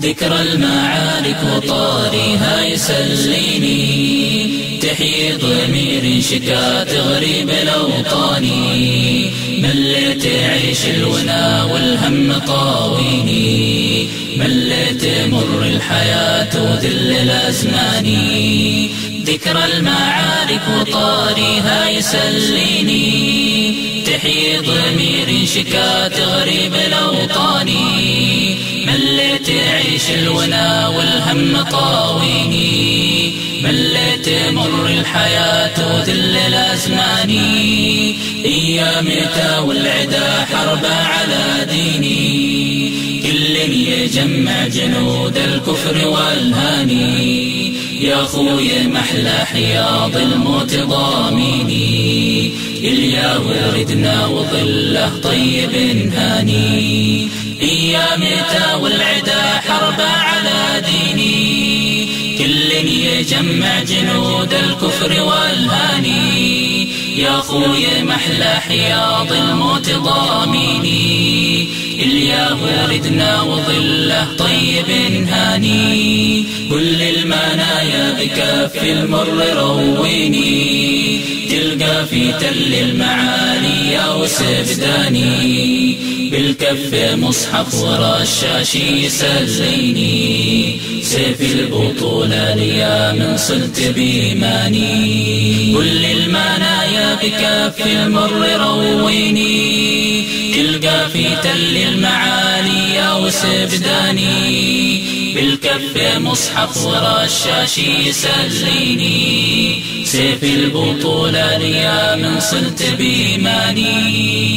ذكرى المعارك وطاريها يسليني تحيي ضمير شكا تغريب الأوطان. مليت عيش الونا والهم طاويني مليت مر الحياة وذل الأزمان. ذكرى المعارك وطاريها يسليني تحيي ضمير شكا تغريب الأوطان. مليت عيش الونا والهم طاويني. مليت مر الحياة وذل الأزمان أيامك والعدا حرب على ديني. كل يجمع جنود الكفر والهاني. يا خوي محلى حياض الموت ضاميني. إليا وردنا وظله طيب هاني. أيامتا والعدا حرب على ديني. كل يجمع جنود الكفر والهاني. يا خوي محلى حياض الموت ضاميني إليا وردنا وظله طيب هاني. كل المنايا بكف المر رويني. تلقى في تل المعالي يا وسبداني بالكف مصحف ورا الشاشي يسليني سيف البطولة ليا من صلت بإيماني. كل المنايا بكف المر رويني. تلقى في تل المعالي يا وسبداني بالكف مصحف ورا الشاشي يسليني سيف البطولة ليا من صلت بإيماني.